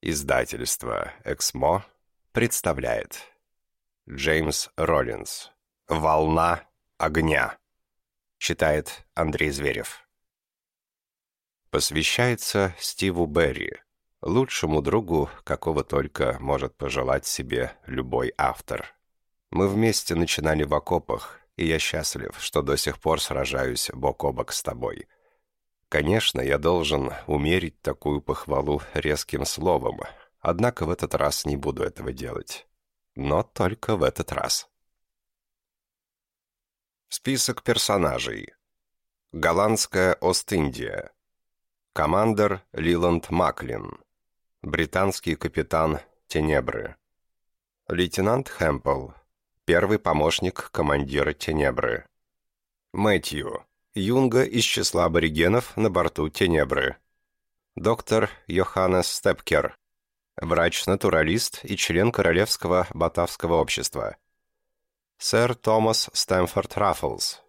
Издательство «Эксмо» представляет. Джеймс Роллинс. «Волна огня» Читает Андрей Зверев. Посвящается Стиву Берри, лучшему другу, какого только может пожелать себе любой автор. Мы вместе начинали в окопах, и я счастлив, что до сих пор сражаюсь бок о бок с тобой – Конечно, я должен умерить такую похвалу резким словом, однако в этот раз не буду этого делать. Но только в этот раз. Список персонажей. Голландская Ост-Индия. Командор Лиланд Маклин. Британский капитан Тенебры. Лейтенант Хэмпл. Первый помощник командира Тенебры. Мэтью. Юнга из числа аборигенов на борту Тенебры. Доктор Йоханнес Степкер, врач-натуралист и член Королевского Батавского общества. Сэр Томас Стэмфорд Раффлс,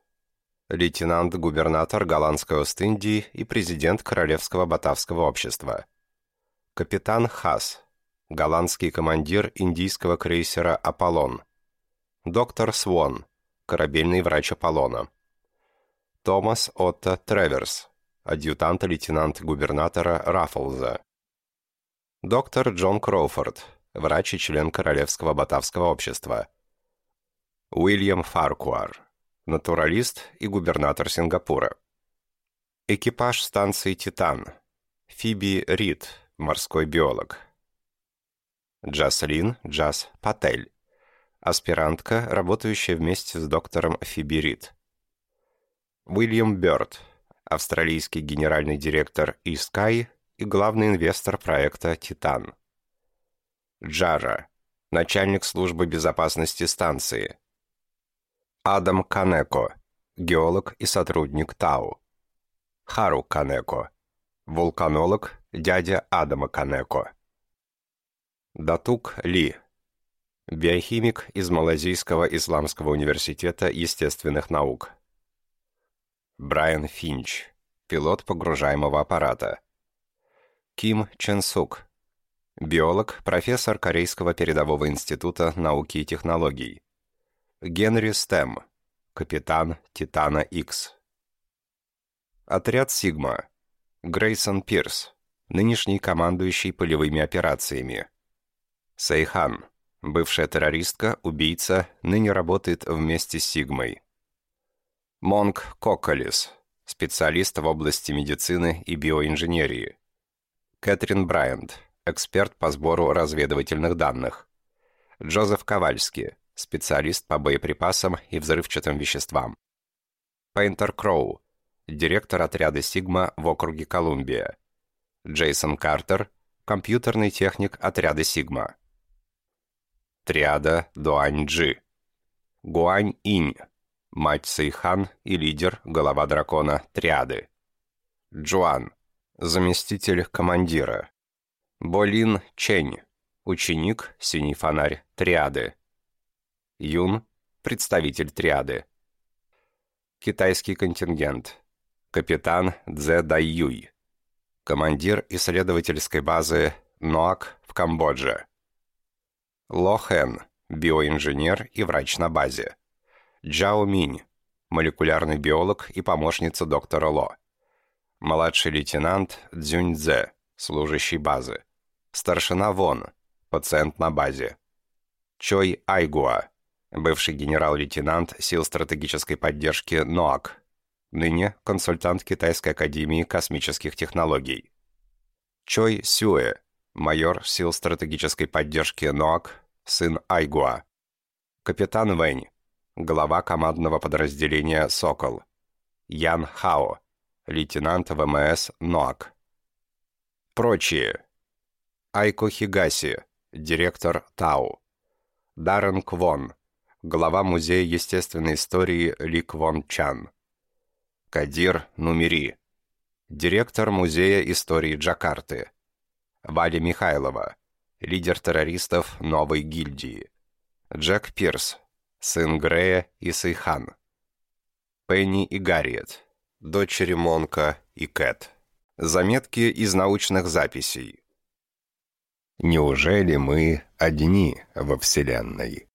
лейтенант-губернатор Голландской Ост-Индии и президент Королевского Батавского общества. Капитан Хас, голландский командир индийского крейсера «Аполлон». Доктор Свон, корабельный врач «Аполлона». Томас Отто Треверс, адъютант лейтенант губернатора Раффлза. Доктор Джон Кроуфорд, врач и член Королевского Батавского общества. Уильям Фаркуар, натуралист и губернатор Сингапура. Экипаж станции «Титан». Фиби Рид, морской биолог. Джаслин Джас Патель, аспирантка, работающая вместе с доктором Фиби Рид. Уильям Бёрд, австралийский генеральный директор Искай и главный инвестор проекта «Титан». Джара, начальник службы безопасности станции. Адам Канеко, геолог и сотрудник ТАУ. Хару Канеко, вулканолог, дядя Адама Канеко. Датук Ли, биохимик из Малазийского исламского университета естественных наук. Брайан Финч, пилот погружаемого аппарата. Ким Чен Сук, биолог, профессор Корейского передового института науки и технологий. Генри Стэм, капитан Титана X. Отряд Сигма. Грейсон Пирс, нынешний командующий полевыми операциями. Сейхан, бывшая террористка, убийца, ныне работает вместе с Сигмой. Монг Кокколис, специалист в области медицины и биоинженерии. Кэтрин Брайант, эксперт по сбору разведывательных данных. Джозеф Ковальский, специалист по боеприпасам и взрывчатым веществам. Пейнтер Кроу, директор отряда «Сигма» в округе Колумбия. Джейсон Картер, компьютерный техник отряда «Сигма». Триада Дуань-Джи. Гуань-Инь, мать Сейхан и лидер, голова дракона, триады. Джуан, заместитель командира. Болин Чень, ученик, синий фонарь, триады. Юн, представитель триады. Китайский контингент. Капитан Цзэ Дайюй. Командир исследовательской базы НОАК в Камбодже. Ло Хэн, биоинженер и врач на базе. Джао Минь, молекулярный биолог и помощница доктора Ло. Младший лейтенант Цзюнь Цзэ, служащий базы. Старшина Вон, пациент на базе. Чой Айгуа, бывший генерал-лейтенант сил стратегической поддержки НОАК, ныне консультант Китайской академии космических технологий. Чой Сюэ, майор сил стратегической поддержки НОАК, сын Айгуа. Капитан Вэнь, глава командного подразделения «Сокол». Ян Хао, лейтенант ВМС «НОАК». Прочие. Айко Хигаси, директор ТАУ. Даррен Квон, глава Музея естественной истории Ли Квон Чан. Кадир Нумери, директор Музея истории Джакарты. Валя Михайлова, лидер террористов новой гильдии. Джек Пирс, сын Грея и Сейхан. Пенни и Гарриет, дочери Монка и Кэт. Заметки из научных записей. Неужели мы одни во Вселенной?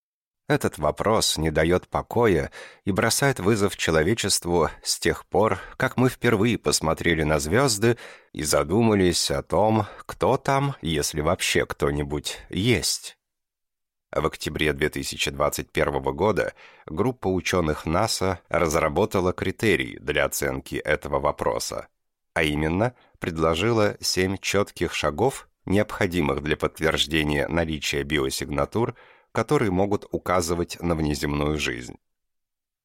Этот вопрос не дает покоя и бросает вызов человечеству с тех пор, как мы впервые посмотрели на звезды и задумались о том, кто там, если вообще кто-нибудь есть. В октябре 2021 года группа ученых НАСА разработала критерии для оценки этого вопроса, а именно предложила семь четких шагов, необходимых для подтверждения наличия биосигнатур – которые могут указывать на внеземную жизнь.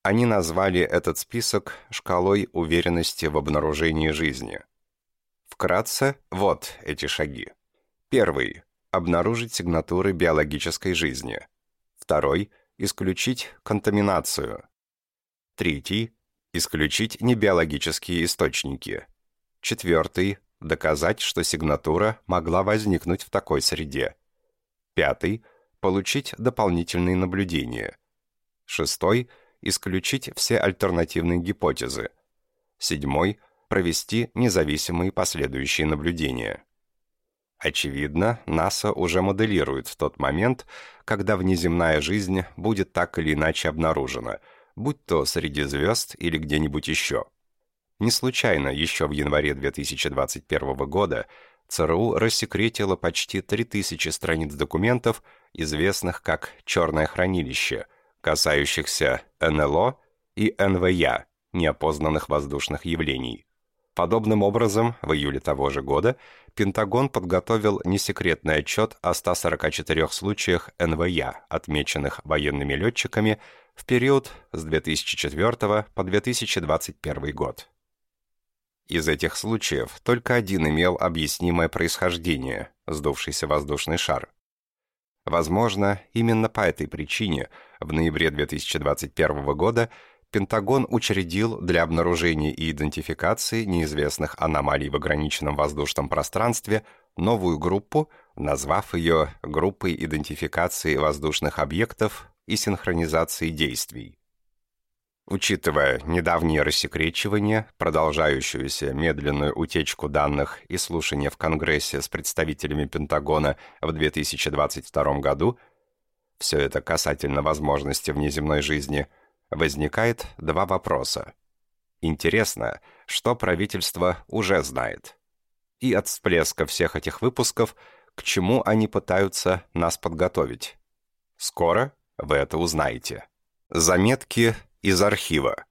Они назвали этот список шкалой уверенности в обнаружении жизни. Вкратце, вот эти шаги. Первый – обнаружить сигнатуры биологической жизни. Второй – исключить контаминацию. Третий – исключить небиологические источники. Четвертый – доказать, что сигнатура могла возникнуть в такой среде. Пятый – получить дополнительные наблюдения. Шестой – исключить все альтернативные гипотезы. Седьмой – провести независимые последующие наблюдения. Очевидно, НАСА уже моделирует тот момент, когда внеземная жизнь будет так или иначе обнаружена, будь то среди звезд или где-нибудь еще. Не случайно еще в январе 2021 года ЦРУ рассекретило почти 3000 страниц документов, известных как «Черное хранилище», касающихся НЛО и НВЯ, неопознанных воздушных явлений. Подобным образом, в июле того же года Пентагон подготовил несекретный отчет о 144 случаях НВЯ, отмеченных военными летчиками в период с 2004 по 2021 год. Из этих случаев только один имел объяснимое происхождение – сдувшийся воздушный шар. Возможно, именно по этой причине в ноябре 2021 года Пентагон учредил для обнаружения и идентификации неизвестных аномалий в ограниченном воздушном пространстве новую группу, назвав ее «Группой идентификации воздушных объектов и синхронизации действий». Учитывая недавнее рассекречивание, продолжающуюся медленную утечку данных и слушание в Конгрессе с представителями Пентагона в 2022 году, все это касательно возможности внеземной жизни, возникает два вопроса. Интересно, что правительство уже знает. И от всплеска всех этих выпусков, к чему они пытаются нас подготовить. Скоро вы это узнаете. Заметки из архива.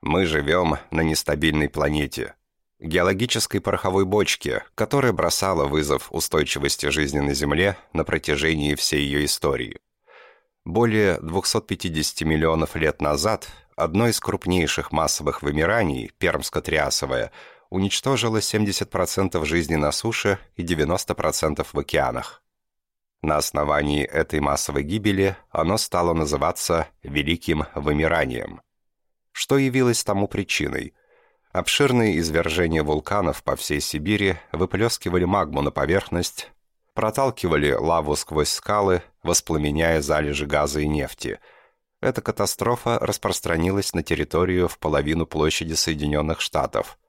Мы живем на нестабильной планете, геологической пороховой бочке, которая бросала вызов устойчивости жизни на Земле на протяжении всей ее истории. Более 250 миллионов лет назад одно из крупнейших массовых вымираний, пермско-триасовое, уничтожило 70% жизни на суше и 90% в океанах. На основании этой массовой гибели оно стало называться «великим вымиранием». Что явилось тому причиной? Обширные извержения вулканов по всей Сибири выплескивали магму на поверхность, проталкивали лаву сквозь скалы, воспламеняя залежи газа и нефти. Эта катастрофа распространилась на территорию в половину площади Соединенных Штатов –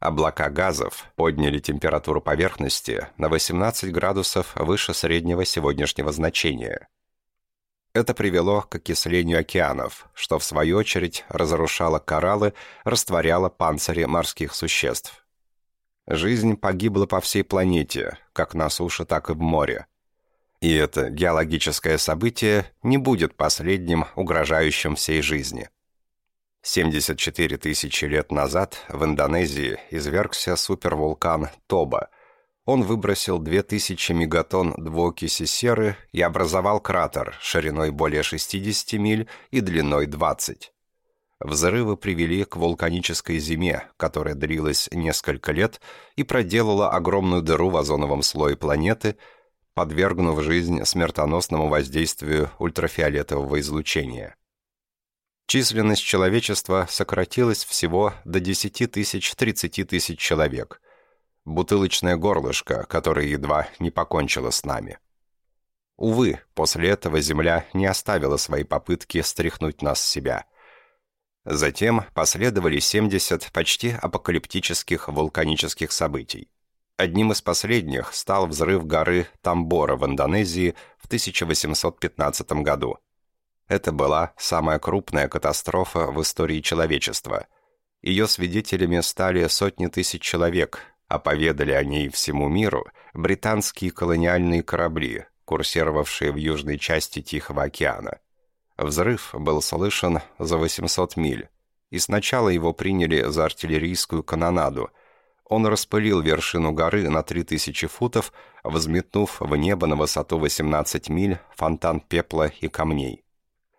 Облака газов подняли температуру поверхности на 18 градусов выше среднего сегодняшнего значения. Это привело к окислению океанов, что в свою очередь разрушало кораллы, растворяло панцири морских существ. Жизнь погибла по всей планете, как на суше, так и в море. И это геологическое событие не будет последним, угрожающим всей жизни – 74 тысячи лет назад в Индонезии извергся супервулкан Тоба. Он выбросил 2000 мегатонн двуокиси серы и образовал кратер шириной более 60 миль и длиной 20. Взрывы привели к вулканической зиме, которая длилась несколько лет и проделала огромную дыру в озоновом слое планеты, подвергнув жизнь смертоносному воздействию ультрафиолетового излучения. Численность человечества сократилась всего до 10 тысяч 30 тысяч человек. Бутылочное горлышко, которое едва не покончило с нами. Увы, после этого Земля не оставила свои попытки стряхнуть нас с себя. Затем последовали 70 почти апокалиптических вулканических событий. Одним из последних стал взрыв горы Тамбора в Индонезии в 1815 году. Это была самая крупная катастрофа в истории человечества. Ее свидетелями стали сотни тысяч человек, а поведали о ней всему миру британские колониальные корабли, курсировавшие в южной части Тихого океана. Взрыв был слышен за 800 миль, и сначала его приняли за артиллерийскую канонаду – он распылил вершину горы на 3000 футов, взметнув в небо на высоту 18 миль фонтан пепла и камней.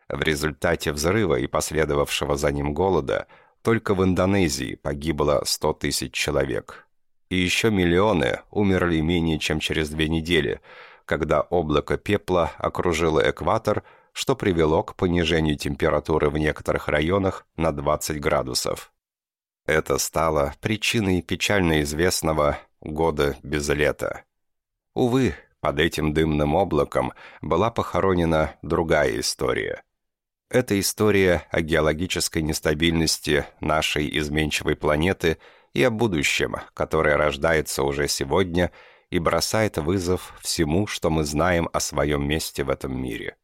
В результате взрыва и последовавшего за ним голода только в Индонезии погибло 100 тысяч человек. И еще миллионы умерли менее чем через две недели, когда облако пепла окружило экватор, что привело к понижению температуры в некоторых районах на 20 градусов. Это стало причиной печально известного «года без лета». Увы, под этим дымным облаком была похоронена другая история. Это история о геологической нестабильности нашей изменчивой планеты и о будущем, которое рождается уже сегодня и бросает вызов всему, что мы знаем о своем месте в этом мире.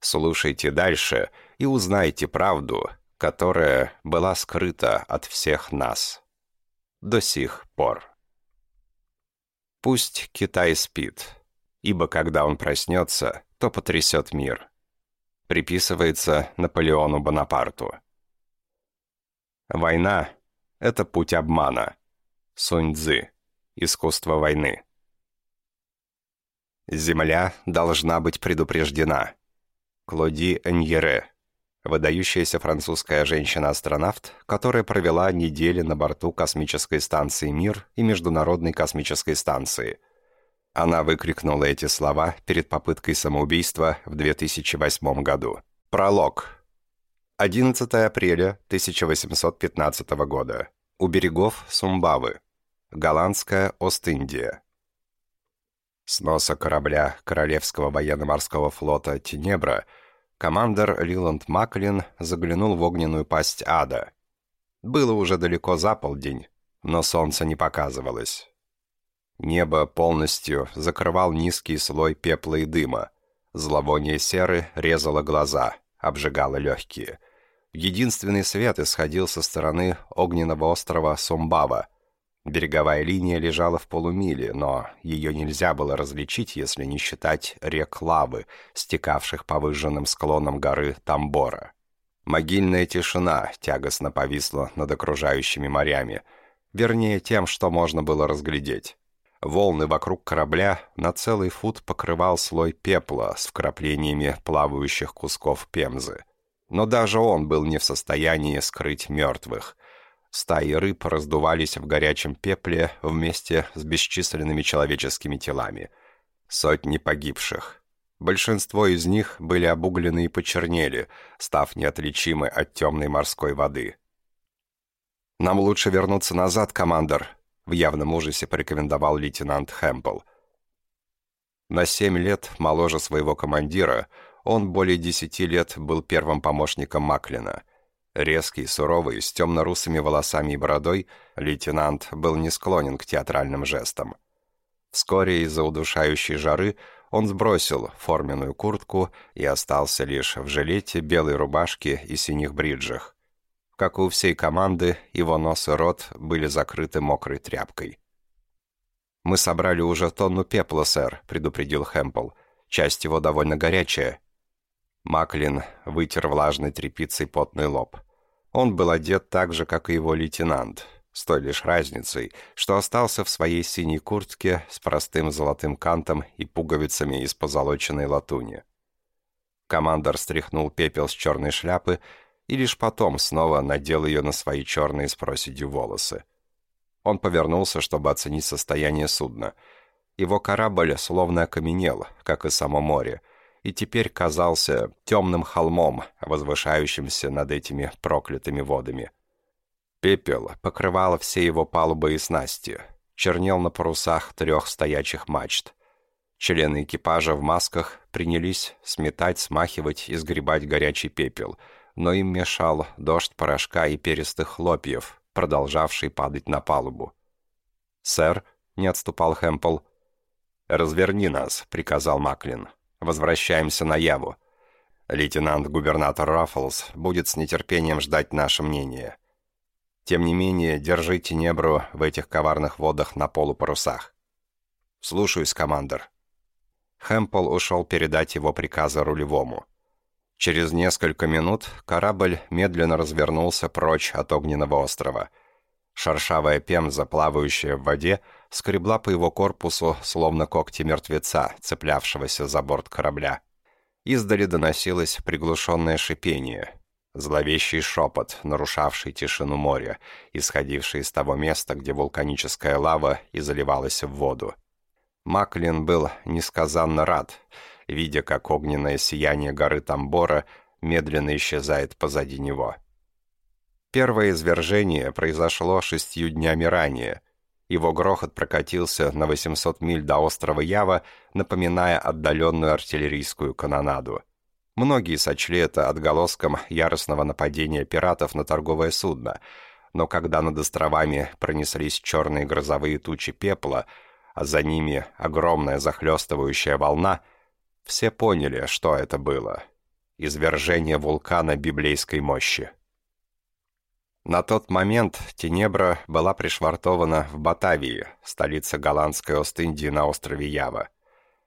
Слушайте дальше и узнайте правду, которая была скрыта от всех нас. До сих пор. Пусть Китай спит, ибо когда он проснется, то потрясет мир. Приписывается Наполеону Бонапарту. Война — это путь обмана. Сунь Цзы. Искусство войны. Земля должна быть предупреждена. Клоди Эньере выдающаяся французская женщина-астронавт, которая провела недели на борту космической станции «Мир» и Международной космической станции. Она выкрикнула эти слова перед попыткой самоубийства в 2008 году. Пролог. 11 апреля 1815 года. У берегов Сумбавы. Голландская Ост-Индия. С носа корабля Королевского военно-морского флота «Тенебра» Командор Лиланд Маклин заглянул в огненную пасть ада. Было уже далеко за полдень, но солнце не показывалось. Небо полностью закрывал низкий слой пепла и дыма. Зловоние серы резало глаза, обжигало легкие. Единственный свет исходил со стороны огненного острова Сумбава, Береговая линия лежала в полумиле, но ее нельзя было различить, если не считать рек лавы, стекавших по выжженным склонам горы Тамбора. Могильная тишина тягостно повисла над окружающими морями, вернее тем, что можно было разглядеть. Волны вокруг корабля на целый фут покрывал слой пепла с вкраплениями плавающих кусков пемзы. Но даже он был не в состоянии скрыть мертвых — Стаи рыб раздувались в горячем пепле вместе с бесчисленными человеческими телами. Сотни погибших. Большинство из них были обуглены и почернели, став неотличимы от темной морской воды. «Нам лучше вернуться назад, командор», — в явном ужасе порекомендовал лейтенант Хэмпл. На семь лет моложе своего командира, он более десяти лет был первым помощником Маклина — Резкий, суровый, с темно-русыми волосами и бородой, лейтенант был не склонен к театральным жестам. Вскоре из-за удушающей жары он сбросил форменную куртку и остался лишь в жилете, белой рубашке и синих бриджах. Как и у всей команды, его нос и рот были закрыты мокрой тряпкой. «Мы собрали уже тонну пепла, сэр», — предупредил Хэмпл. «Часть его довольно горячая». Маклин вытер влажной тряпицей потный лоб. Он был одет так же, как и его лейтенант, с той лишь разницей, что остался в своей синей куртке с простым золотым кантом и пуговицами из позолоченной латуни. Командор стряхнул пепел с черной шляпы и лишь потом снова надел ее на свои черные с проседью волосы. Он повернулся, чтобы оценить состояние судна. Его корабль словно окаменел, как и само море, и теперь казался темным холмом, возвышающимся над этими проклятыми водами. Пепел покрывал все его палубы и снасти, чернел на парусах трех стоячих мачт. Члены экипажа в масках принялись сметать, смахивать и сгребать горячий пепел, но им мешал дождь порошка и перистых хлопьев, продолжавший падать на палубу. «Сэр», не отступал Хэмпл. «Разверни нас», — приказал Маклин. «Возвращаемся на Яву. Лейтенант-губернатор Раффлс будет с нетерпением ждать наше мнение. Тем не менее, держите Небру в этих коварных водах на полупарусах». «Слушаюсь, командор». Хэмпл ушел передать его приказы рулевому. Через несколько минут корабль медленно развернулся прочь от огненного острова. Шершавая пемза, плавающая в воде, скребла по его корпусу, словно когти мертвеца, цеплявшегося за борт корабля. Издали доносилось приглушенное шипение, зловещий шепот, нарушавший тишину моря, исходивший из того места, где вулканическая лава и заливалась в воду. Маклин был несказанно рад, видя, как огненное сияние горы Тамбора медленно исчезает позади него. Первое извержение произошло шестью днями ранее. Его грохот прокатился на 800 миль до острова Ява, напоминая отдаленную артиллерийскую канонаду. Многие сочли это отголоском яростного нападения пиратов на торговое судно, но когда над островами пронеслись черные грозовые тучи пепла, а за ними огромная захлестывающая волна, все поняли, что это было. Извержение вулкана библейской мощи. На тот момент Тенебра была пришвартована в Батавии, столице голландской Ост-Индии на острове Ява.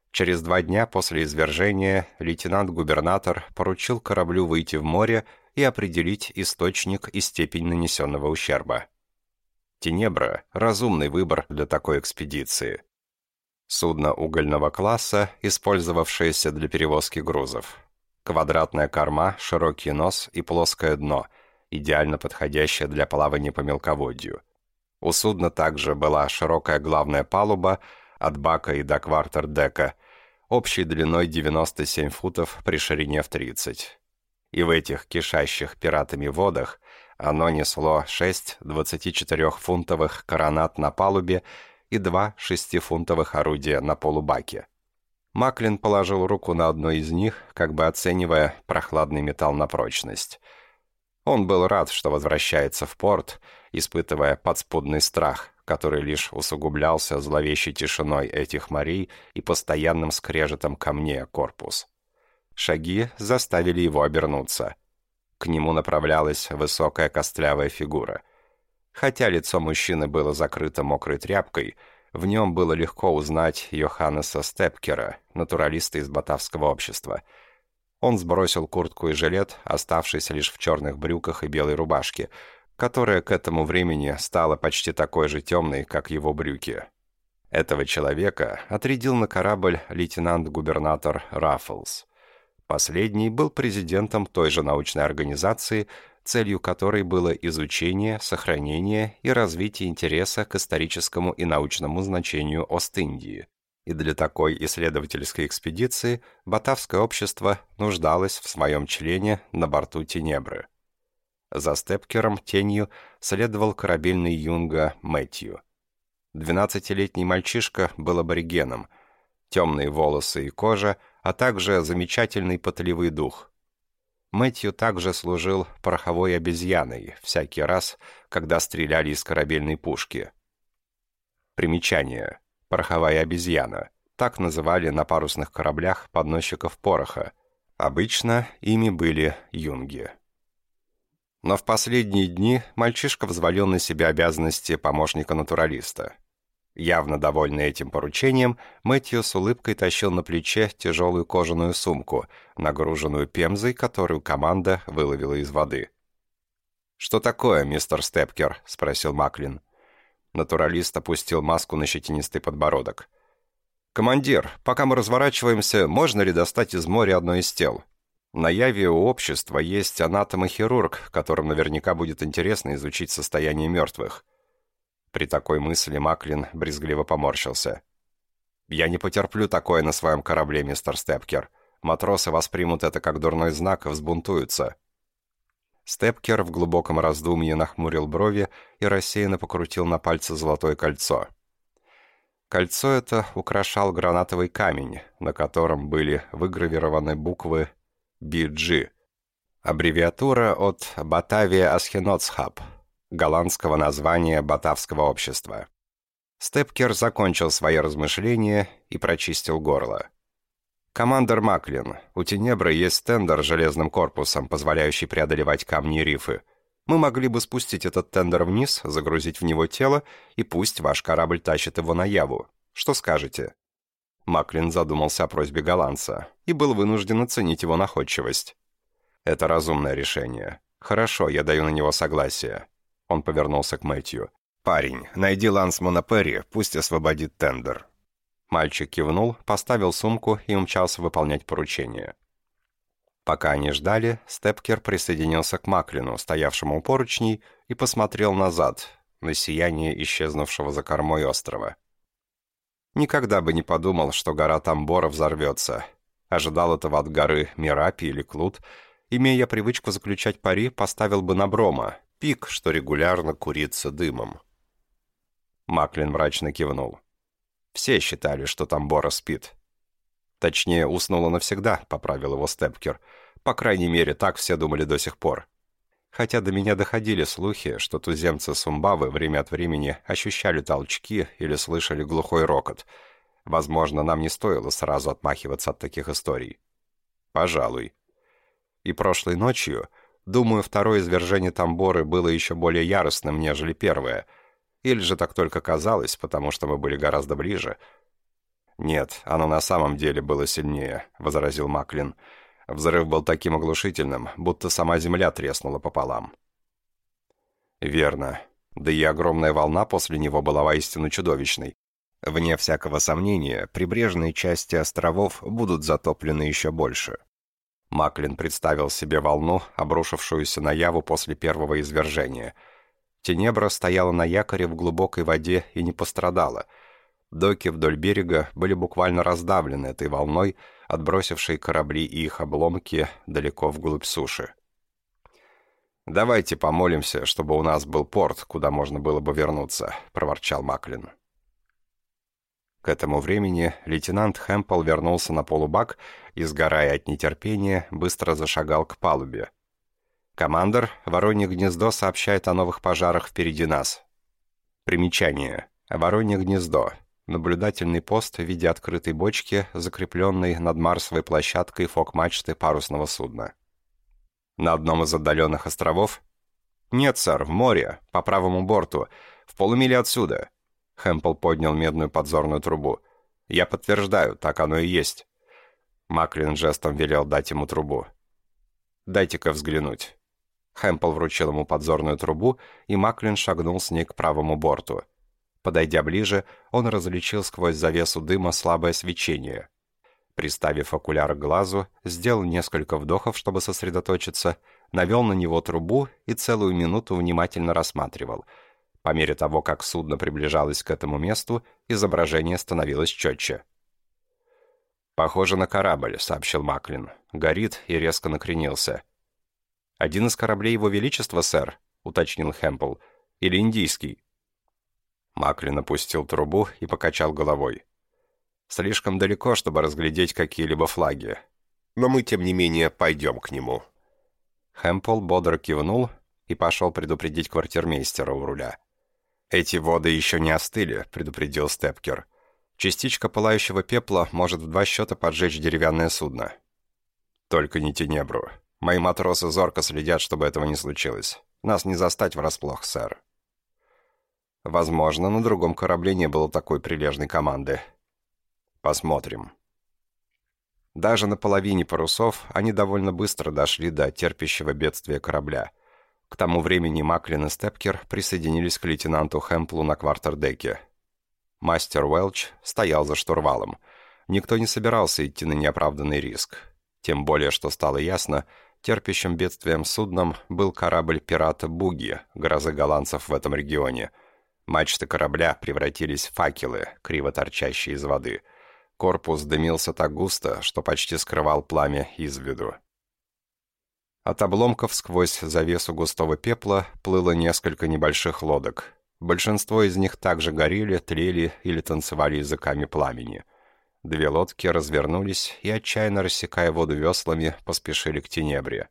Через два дня после извержения лейтенант-губернатор поручил кораблю выйти в море и определить источник и степень нанесенного ущерба. Тенебра – разумный выбор для такой экспедиции. Судно угольного класса, использовавшееся для перевозки грузов. Квадратная корма, широкий нос и плоское дно, идеально подходящее для плавания по мелководью. У судна также была широкая главная палуба от бака и до квартердека, общей длиной 97 футов при ширине в 30. И в этих кишащих пиратами водах оно несло шесть 24-фунтовых коронат на палубе и два шестифунтовых орудия на полубаке. Маклин положил руку на одно из них, как бы оценивая прохладный металл на прочность. Он был рад, что возвращается в порт, испытывая подспудный страх, который лишь усугублялся зловещей тишиной этих морей и постоянным скрежетом камней корпус. Шаги заставили его обернуться. К нему направлялась высокая костлявая фигура. Хотя лицо мужчины было закрыто мокрой тряпкой, в нем было легко узнать Йоханнеса Степкера, натуралиста из Батавского общества. Он сбросил куртку и жилет, оставшись лишь в черных брюках и белой рубашке, которая к этому времени стала почти такой же темной, как его брюки. Этого человека отрядил на корабль лейтенант-губернатор Раффлс. Последний был президентом той же научной организации, целью которой было изучение, сохранение и развитие интереса к историческому и научному значению Ост-Индии. И для такой исследовательской экспедиции Батавское общество нуждалось в своем члене на борту Тенебры. За Степкером тенью следовал корабельный юнга Мэтью. Двенадцатилетний мальчишка был аборигеном, темные волосы и кожа – а также замечательный потолевый дух. Мэтью также служил пороховой обезьяной всякий раз, когда стреляли из корабельной пушки. Примечание. Пороховая обезьяна. Так называли на парусных кораблях подносчиков пороха. Обычно ими были юнги. Но в последние дни мальчишка взвалил на себя обязанности помощника натуралиста. Явно довольный этим поручением, Мэтью с улыбкой тащил на плече тяжелую кожаную сумку, нагруженную пемзой, которую команда выловила из воды. «Что такое, мистер Степкер?» — спросил Маклин. Натуралист опустил маску на щетинистый подбородок. «Командир, пока мы разворачиваемся, можно ли достать из моря одно из тел? На Яве у общества есть анатом и хирург, которым наверняка будет интересно изучить состояние мертвых». При такой мысли Маклин брезгливо поморщился. «Я не потерплю такое на своем корабле, мистер Степкер. Матросы воспримут это как дурной знак и взбунтуются». Степкер в глубоком раздумье нахмурил брови и рассеянно покрутил на пальце золотое кольцо. Кольцо это украшал гранатовый камень, на котором были выгравированы буквы BG, аббревиатура от Батавия Асхеноцхаб, голландского названия Батавского общества. Степкер закончил свои размышления и прочистил горло. «Командор Маклин, у Тенебры есть тендер с железным корпусом, позволяющий преодолевать камни и рифы. Мы могли бы спустить этот тендер вниз, загрузить в него тело, и пусть ваш корабль тащит его на Яву. Что скажете?» Маклин задумался о просьбе голландца и был вынужден оценить его находчивость. «Это разумное решение. Хорошо, я даю на него согласие». Он повернулся к Мэтью. «Парень, найди лансмана Перри, пусть освободит тендер». Мальчик кивнул, поставил сумку и умчался выполнять поручение. Пока они ждали, Степкер присоединился к Маклину, стоявшему у поручней, и посмотрел назад, на сияние исчезнувшего за кормой острова. Никогда бы не подумал, что гора Тамбора взорвется. Ожидал этого от горы Мирапи или Клут. Имея привычку заключать пари, поставил бы на Брома, пик, что регулярно курится дымом. Маклин мрачно кивнул. Все считали, что Тамбора спит. Точнее, уснула навсегда, поправил его Степкер. По крайней мере, так все думали до сих пор. Хотя до меня доходили слухи, что туземцы Сумбавы время от времени ощущали толчки или слышали глухой рокот. Возможно, нам не стоило сразу отмахиваться от таких историй. Пожалуй. И прошлой ночью, думаю, второе извержение Тамборы было еще более яростным, нежели первое — или же так только казалось, потому что мы были гораздо ближе? «Нет, оно на самом деле было сильнее», — возразил Маклин. Взрыв был таким оглушительным, будто сама земля треснула пополам. «Верно. Да и огромная волна после него была воистину чудовищной. Вне всякого сомнения, прибрежные части островов будут затоплены еще больше». Маклин представил себе волну, обрушившуюся на Яву после первого извержения — Тенебра стояла на якоре в глубокой воде и не пострадала. Доки вдоль берега были буквально раздавлены этой волной, отбросившей корабли и их обломки далеко вглубь суши. «Давайте помолимся, чтобы у нас был порт, куда можно было бы вернуться», — проворчал Маклин. К этому времени лейтенант Хэмпл вернулся на полубак и, сгорая от нетерпения, быстро зашагал к палубе. «Командор, Воронье гнездо сообщает о новых пожарах впереди нас». Примечание. Воронье гнездо. Наблюдательный пост в виде открытой бочки, закрепленной над Марсовой площадкой фок-мачты парусного судна. На одном из отдаленных островов? «Нет, сэр, в море, по правому борту, в полумиле отсюда». Хэмпл поднял медную подзорную трубу. «Я подтверждаю, так оно и есть». Маклин жестом велел дать ему трубу. «Дайте-ка взглянуть». Хэмпл вручил ему подзорную трубу, и Маклин шагнул с ней к правому борту. Подойдя ближе, он различил сквозь завесу дыма слабое свечение. Приставив окуляр к глазу, сделал несколько вдохов, чтобы сосредоточиться, навел на него трубу и целую минуту внимательно рассматривал. По мере того, как судно приближалось к этому месту, изображение становилось четче. «Похоже на корабль», — сообщил Маклин. «Горит и резко накренился». «Один из кораблей Его Величества, сэр», — уточнил Хэмпл. «Или индийский?» Маклин опустил трубу и покачал головой. «Слишком далеко, чтобы разглядеть какие-либо флаги. Но мы, тем не менее, пойдем к нему». Хэмпл бодро кивнул и пошел предупредить квартирмейстера у руля. «Эти воды еще не остыли», — предупредил Степкер. «Частичка пылающего пепла может в два счета поджечь деревянное судно». «Только не Тенебру. Мои матросы зорко следят, чтобы этого не случилось. Нас не застать врасплох, сэр. Возможно, на другом корабле не было такой прилежной команды. Посмотрим. Даже на половине парусов они довольно быстро дошли до терпящего бедствия корабля. К тому времени Маклин и Степкер присоединились к лейтенанту Хэмплу на квартердеке. Мастер Уэлч стоял за штурвалом. Никто не собирался идти на неоправданный риск. Тем более, что стало ясно, Терпящим бедствием судном был корабль пирата «Буги», грозы голландцев в этом регионе. Мачты корабля превратились в факелы, криво торчащие из воды. Корпус дымился так густо, что почти скрывал пламя из виду. От обломков сквозь завесу густого пепла плыло несколько небольших лодок. Большинство из них также горели, тлели или танцевали языками пламени. Две лодки развернулись и, отчаянно рассекая воду веслами, поспешили к Тенебре.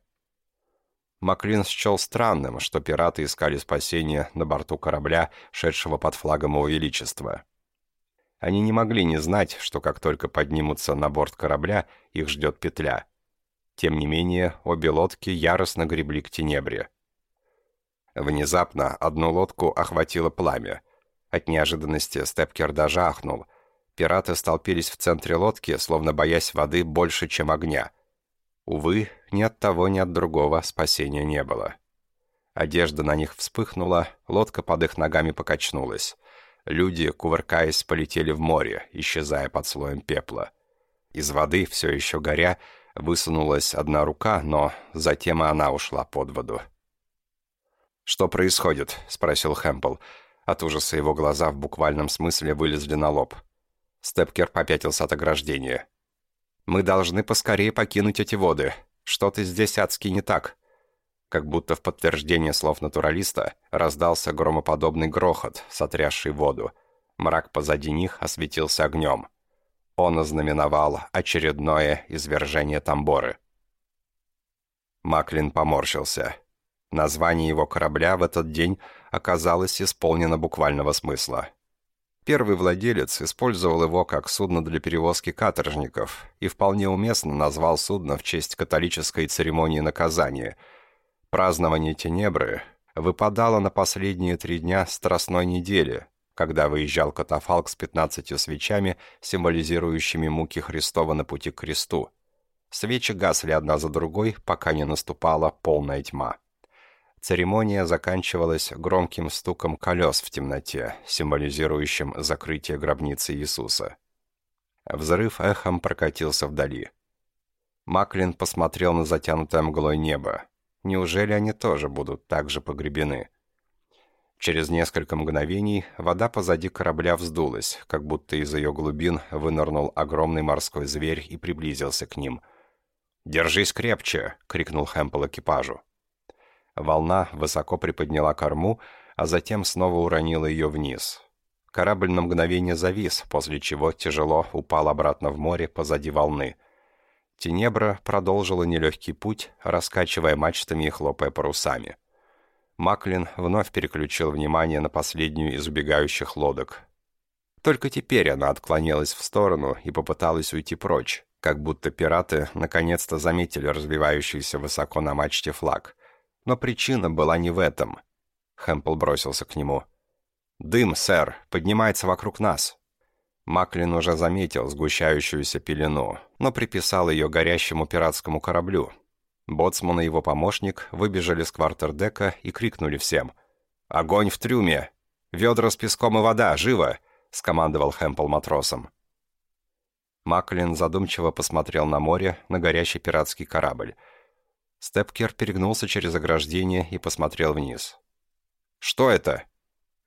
Маклин счел странным, что пираты искали спасения на борту корабля, шедшего под флагом Его Величества. Они не могли не знать, что как только поднимутся на борт корабля, их ждет петля. Тем не менее, обе лодки яростно гребли к Тенебре. Внезапно одну лодку охватило пламя. От неожиданности Степкер даже ахнул. Пираты столпились в центре лодки, словно боясь воды больше, чем огня. Увы, ни от того, ни от другого спасения не было. Одежда на них вспыхнула, лодка под их ногами покачнулась. Люди, кувыркаясь, полетели в море, исчезая под слоем пепла. Из воды, все еще горя, высунулась одна рука, но затем и она ушла под воду. «Что происходит?» — спросил Хэмпл. От ужаса его глаза в буквальном смысле вылезли на лоб. Степкер попятился от ограждения. «Мы должны поскорее покинуть эти воды. Что-то здесь адски не так». Как будто в подтверждение слов натуралиста раздался громоподобный грохот, сотрясший воду. Мрак позади них осветился огнем. Он ознаменовал очередное извержение Тамборы. Маклин поморщился. Название его корабля в этот день оказалось исполнено буквального смысла. Первый владелец использовал его как судно для перевозки каторжников и вполне уместно назвал судно в честь католической церемонии наказания. Празднование Тенебры выпадало на последние три дня Страстной недели, когда выезжал катафалк с пятнадцатью свечами, символизирующими муки Христова на пути к кресту. Свечи гасли одна за другой, пока не наступала полная тьма. Церемония заканчивалась громким стуком колес в темноте, символизирующим закрытие гробницы Иисуса. Взрыв эхом прокатился вдали. Маклин посмотрел на затянутое мглой небо. Неужели они тоже будут так же погребены? Через несколько мгновений вода позади корабля вздулась, как будто из ее глубин вынырнул огромный морской зверь и приблизился к ним. «Держись крепче!» — крикнул Хэмпл экипажу. Волна высоко приподняла корму, а затем снова уронила ее вниз. Корабль на мгновение завис, после чего тяжело упал обратно в море позади волны. Тенебра продолжила нелегкий путь, раскачивая мачтами и хлопая парусами. Маклин вновь переключил внимание на последнюю из убегающих лодок. Только теперь она отклонилась в сторону и попыталась уйти прочь, как будто пираты наконец-то заметили развивающийся высоко на мачте флаг. Но причина была не в этом. Хэмпл бросился к нему. «Дым, сэр, поднимается вокруг нас». Маклин уже заметил сгущающуюся пелену, но приписал ее горящему пиратскому кораблю. Боцман и его помощник выбежали с квартердека и крикнули всем. «Огонь в трюме! Ведра с песком и вода! Живо!» — скомандовал Хэмпл матросом. Маклин задумчиво посмотрел на море, на горящий пиратский корабль — Степкер перегнулся через ограждение и посмотрел вниз. «Что это?»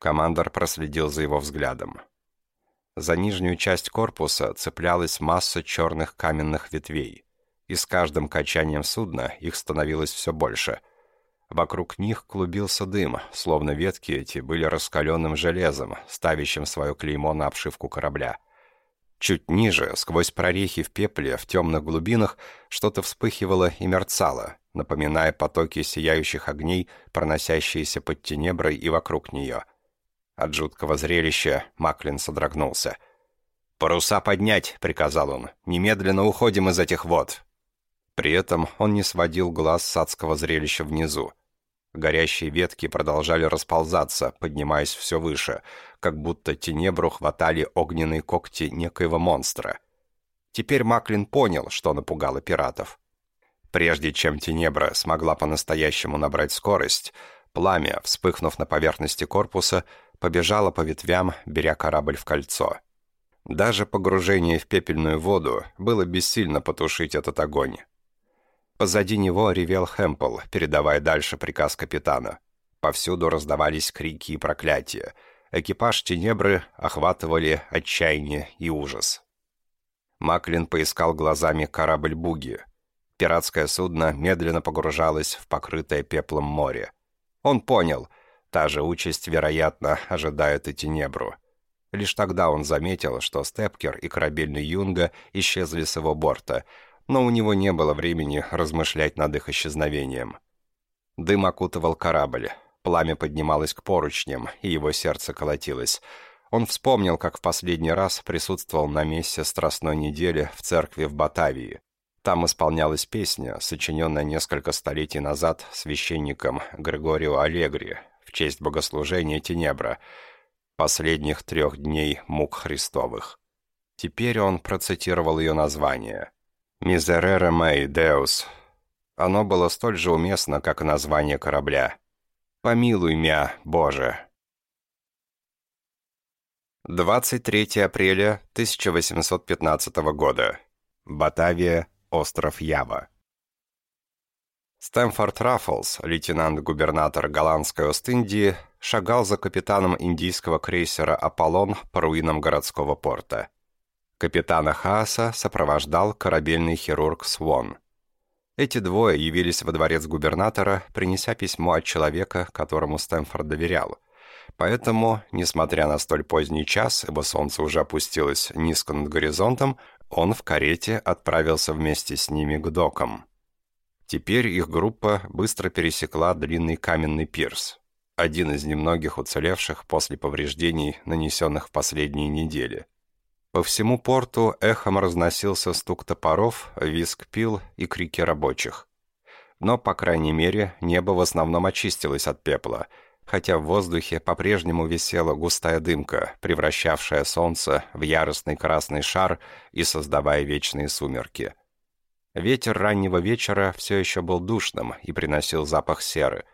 Командор проследил за его взглядом. За нижнюю часть корпуса цеплялась масса черных каменных ветвей, и с каждым качанием судна их становилось все больше. Вокруг них клубился дым, словно ветки эти были раскаленным железом, ставящим свое клеймо на обшивку корабля. Чуть ниже, сквозь прорехи в пепле, в темных глубинах, что-то вспыхивало и мерцало, напоминая потоки сияющих огней, проносящиеся под тенеброй и вокруг нее. От жуткого зрелища Маклин содрогнулся. «Паруса поднять!» — приказал он. «Немедленно уходим из этих вод!» При этом он не сводил глаз с адского зрелища внизу. Горящие ветки продолжали расползаться, поднимаясь все выше, как будто тенебру хватали огненные когти некоего монстра. Теперь Маклин понял, что напугало пиратов. Прежде чем Тенебра смогла по-настоящему набрать скорость, пламя, вспыхнув на поверхности корпуса, побежало по ветвям, беря корабль в кольцо. Даже погружение в пепельную воду было бессильно потушить этот огонь. Позади него ревел Хэмпл, передавая дальше приказ капитана. Повсюду раздавались крики и проклятия. Экипаж Тенебры охватывали отчаяние и ужас. Маклин поискал глазами корабль «Буги», Пиратское судно медленно погружалось в покрытое пеплом море. Он понял, та же участь, вероятно, ожидает и Тенебру. Лишь тогда он заметил, что Степкер и корабельный Юнга исчезли с его борта, но у него не было времени размышлять над их исчезновением. Дым окутывал корабль. Пламя поднималось к поручням, и его сердце колотилось. Он вспомнил, как в последний раз присутствовал на месте Страстной недели в церкви в Батавии. Там исполнялась песня, сочиненная несколько столетий назад священником Григорио Аллегри в честь богослужения Тенебра, последних трех дней мук Христовых. Теперь он процитировал ее название «Мизерера мэй деус». Оно было столь же уместно, как название корабля. «Помилуй мя, Боже». 23 апреля 1815 года. Батавия, остров Ява. Стэнфорд Раффлс, лейтенант-губернатор голландской Ост-Индии, шагал за капитаном индийского крейсера «Аполлон» по руинам городского порта. Капитана Хааса сопровождал корабельный хирург Свон. Эти двое явились во дворец губернатора, принеся письмо от человека, которому Стэнфорд доверял. Поэтому, несмотря на столь поздний час, ибо солнце уже опустилось низко над горизонтом, он в карете отправился вместе с ними к докам. Теперь их группа быстро пересекла длинный каменный пирс, один из немногих уцелевших после повреждений, нанесенных в последние недели. По всему порту эхом разносился стук топоров, визг пил и крики рабочих. Но, по крайней мере, небо в основном очистилось от пепла – хотя в воздухе по-прежнему висела густая дымка, превращавшая солнце в яростный красный шар и создавая вечные сумерки. Ветер раннего вечера все еще был душным и приносил запах серы.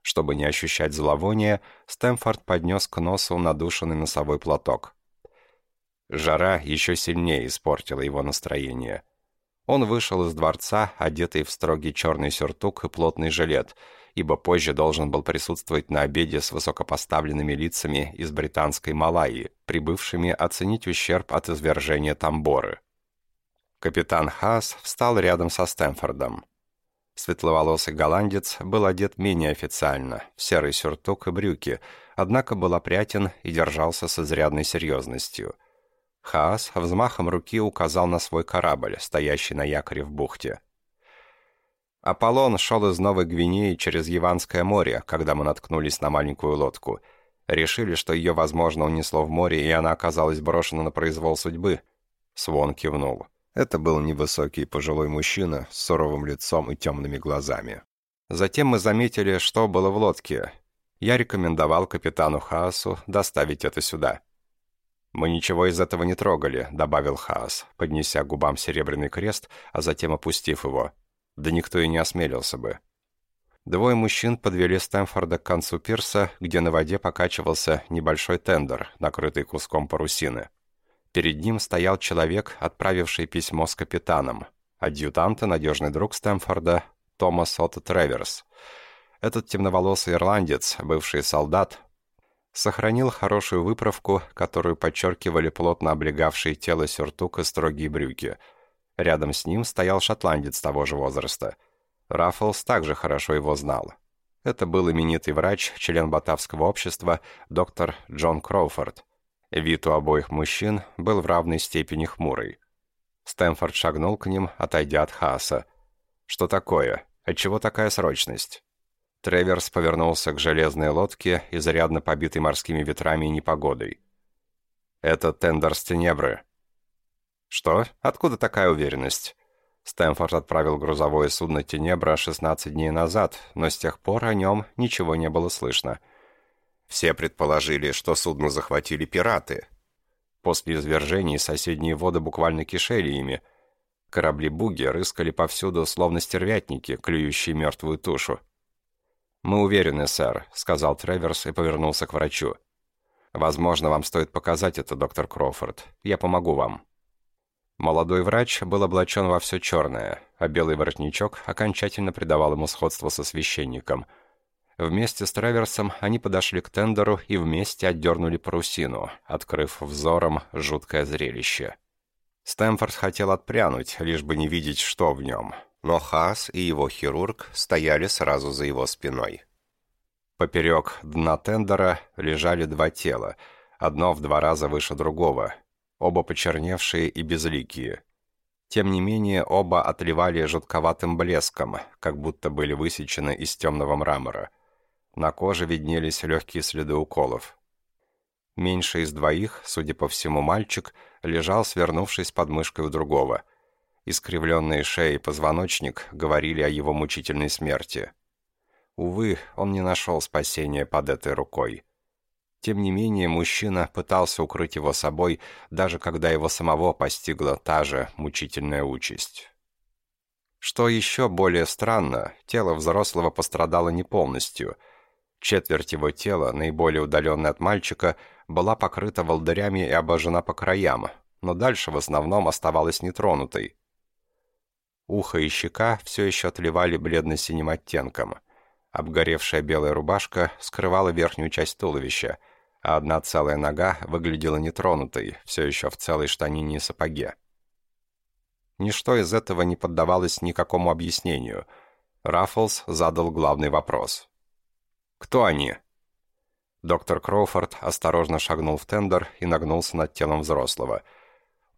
Чтобы не ощущать зловония, Стэнфорд поднес к носу надушенный носовой платок. Жара еще сильнее испортила его настроение. Он вышел из дворца, одетый в строгий черный сюртук и плотный жилет – ибо позже должен был присутствовать на обеде с высокопоставленными лицами из британской Малайи, прибывшими оценить ущерб от извержения Тамборы. Капитан Хаас встал рядом со Стэнфордом. Светловолосый голландец был одет менее официально, в серый сюртук и брюки, однако был опрятен и держался с изрядной серьезностью. Хаас взмахом руки указал на свой корабль, стоящий на якоре в бухте. Аполлон шел из Новой Гвинеи через Яванское море, когда мы наткнулись на маленькую лодку. Решили, что ее, возможно, унесло в море, и она оказалась брошена на произвол судьбы. Свон кивнул. Это был невысокий пожилой мужчина с суровым лицом и темными глазами. Затем мы заметили, что было в лодке. Я рекомендовал капитану Хаасу доставить это сюда. «Мы ничего из этого не трогали», — добавил Хаас, поднеся к губам серебряный крест, а затем опустив его. Да никто и не осмелился бы. Двое мужчин подвели Стэнфорда к концу пирса, где на воде покачивался небольшой тендер, накрытый куском парусины. Перед ним стоял человек, отправивший письмо с капитаном. Адъютант и надежный друг Стэнфорда Томас Отто Треверс. Этот темноволосый ирландец, бывший солдат, сохранил хорошую выправку, которую подчеркивали плотно облегавшие тело сюртук и строгие брюки – Рядом с ним стоял шотландец того же возраста. Раффлс также хорошо его знал. Это был именитый врач, член Батавского общества, доктор Джон Кроуфорд. Вид у обоих мужчин был в равной степени хмурый. Стэнфорд шагнул к ним, отойдя от Хааса. «Что такое? Отчего такая срочность?» Треверс повернулся к железной лодке, изрядно побитой морскими ветрами и непогодой. «Это тендер с Тенебры», «Что? Откуда такая уверенность?» Стэнфорд отправил грузовое судно «Тенебра» 16 дней назад, но с тех пор о нем ничего не было слышно. Все предположили, что судно захватили пираты. После извержений соседние воды буквально кишели ими. Корабли «Буги» рыскали повсюду, словно стервятники, клюющие мертвую тушу. «Мы уверены, сэр», — сказал Треверс и повернулся к врачу. «Возможно, вам стоит показать это, доктор Кроуфорд. Я помогу вам». Молодой врач был облачен во все черное, а белый воротничок окончательно придавал ему сходство со священником. Вместе с Треверсом они подошли к тендеру и вместе отдернули парусину, открыв взором жуткое зрелище. Стэнфорд хотел отпрянуть, лишь бы не видеть, что в нем, но Хаас и его хирург стояли сразу за его спиной. Поперек дна тендера лежали два тела, одно в два раза выше другого — оба почерневшие и безликие. Тем не менее, оба отливали жутковатым блеском, как будто были высечены из темного мрамора. На коже виднелись легкие следы уколов. Меньше из двоих, судя по всему, мальчик, лежал, свернувшись под мышкой у другого. Искривленные шеи и позвоночник говорили о его мучительной смерти. Увы, он не нашел спасения под этой рукой. Тем не менее, мужчина пытался укрыть его собой, даже когда его самого постигла та же мучительная участь. Что еще более странно, тело взрослого пострадало не полностью – Четверть его тела, наиболее удаленная от мальчика, была покрыта волдырями и обожжена по краям, но дальше в основном оставалась нетронутой. Ухо и щека все еще отливали бледно-синим оттенком. Обгоревшая белая рубашка скрывала верхнюю часть туловища, а одна целая нога выглядела нетронутой, все еще в целой штанине и сапоге. Ничто из этого не поддавалось никакому объяснению. Раффлс задал главный вопрос. «Кто они?» Доктор Кроуфорд осторожно шагнул в тендер и нагнулся над телом взрослого.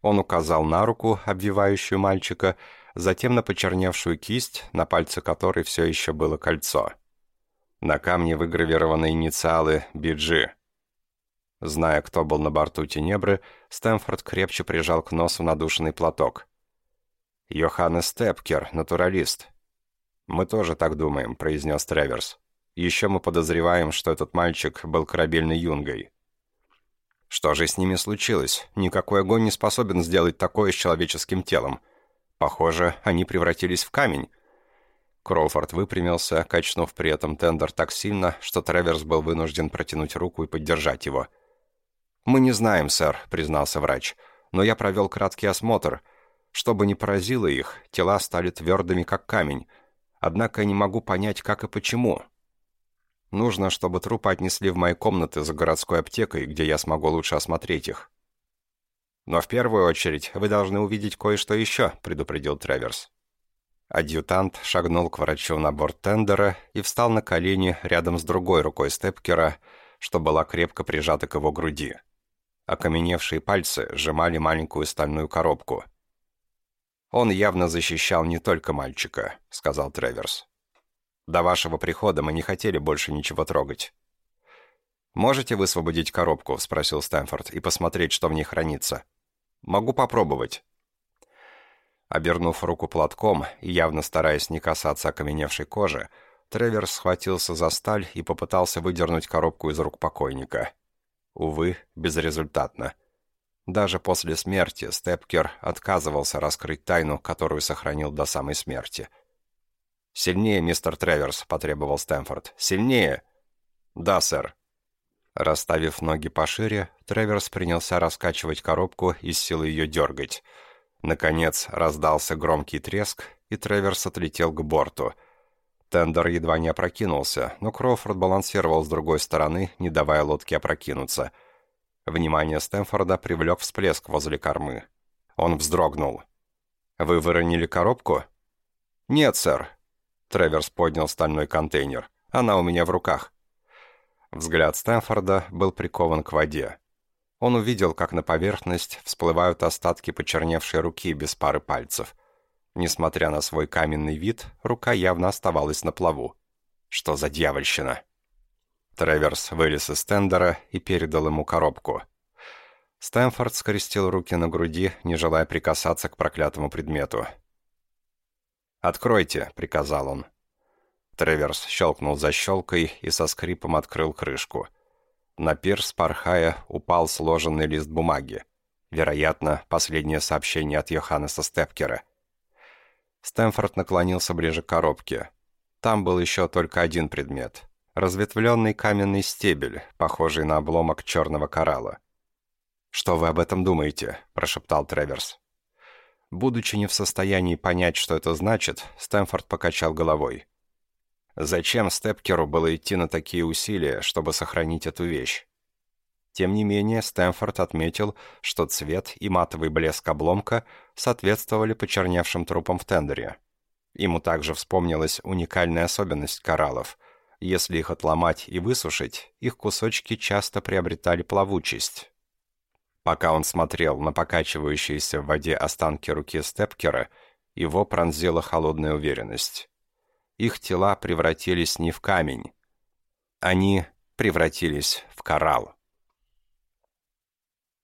Он указал на руку, обвивающую мальчика, затем на почерневшую кисть, на пальце которой все еще было кольцо. На камне выгравированы инициалы «BG». Зная, кто был на борту Тенебры, Стэнфорд крепче прижал к носу надушенный платок. «Йоханнес Степкер, натуралист». «Мы тоже так думаем», — произнес Треверс. Еще мы подозреваем, что этот мальчик был корабельной юнгой. Что же с ними случилось? Никакой огонь не способен сделать такое с человеческим телом. Похоже, они превратились в камень. Кроуфорд выпрямился, качнув при этом тендер так сильно, что Треверс был вынужден протянуть руку и поддержать его. «Мы не знаем, сэр», — признался врач, — «но я провел краткий осмотр. Что бы ни поразило их, тела стали твердыми, как камень. Однако я не могу понять, как и почему. Нужно, чтобы трупы отнесли в мои комнаты за городской аптекой, где я смогу лучше осмотреть их. Но в первую очередь вы должны увидеть кое-что еще, предупредил Треверс. Адъютант шагнул к врачу на борт тендера и встал на колени рядом с другой рукой Степкера, что была крепко прижата к его груди. Окаменевшие пальцы сжимали маленькую стальную коробку. «Он явно защищал не только мальчика», — сказал Треверс. До вашего прихода мы не хотели больше ничего трогать». «Можете высвободить коробку?» — спросил Стэнфорд, «и посмотреть, что в ней хранится?» «Могу попробовать». Обернув руку платком и явно стараясь не касаться окаменевшей кожи, Тревер схватился за сталь и попытался выдернуть коробку из рук покойника. Увы, безрезультатно. Даже после смерти Степкер отказывался раскрыть тайну, которую сохранил до самой смерти — «Сильнее, мистер Треверс», — потребовал Стэнфорд. «Сильнее!» «Да, сэр». Расставив ноги пошире, Треверс принялся раскачивать коробку и с силой ее дергать. Наконец раздался громкий треск, и Треверс отлетел к борту. Тендер едва не опрокинулся, но Кроуфорд балансировал с другой стороны, не давая лодке опрокинуться. Внимание Стэнфорда привлек всплеск возле кормы. Он вздрогнул. «Вы выронили коробку?» «Нет, сэр. Треверс поднял стальной контейнер. «Она у меня в руках». Взгляд Стэнфорда был прикован к воде. Он увидел, как на поверхность всплывают остатки почерневшей руки без пары пальцев. Несмотря на свой каменный вид, рука явно оставалась на плаву. Что за дьявольщина? Треверс вылез из тендера и передал ему коробку. Стэнфорд скрестил руки на груди, не желая прикасаться к проклятому предмету. «Откройте», — приказал он. Треверс щелкнул защелкой и со скрипом открыл крышку. На пирс, порхая, упал сложенный лист бумаги. Вероятно, последнее сообщение от Йоханнеса Степкера. Стэнфорд наклонился ближе к коробке. Там был еще только один предмет. Разветвленный каменный стебель, похожий на обломок черного коралла. «Что вы об этом думаете?» – прошептал Треверс. Будучи не в состоянии понять, что это значит, Стэнфорд покачал головой. Зачем Степкеру было идти на такие усилия, чтобы сохранить эту вещь? Тем не менее, Стэнфорд отметил, что цвет и матовый блеск обломка соответствовали почерневшим трупам в тендере. Ему также вспомнилась уникальная особенность кораллов. Если их отломать и высушить, их кусочки часто приобретали плавучесть. Пока он смотрел на покачивающиеся в воде останки руки Степкера, его пронзила холодная уверенность. Их тела превратились не в камень. Они превратились в коралл.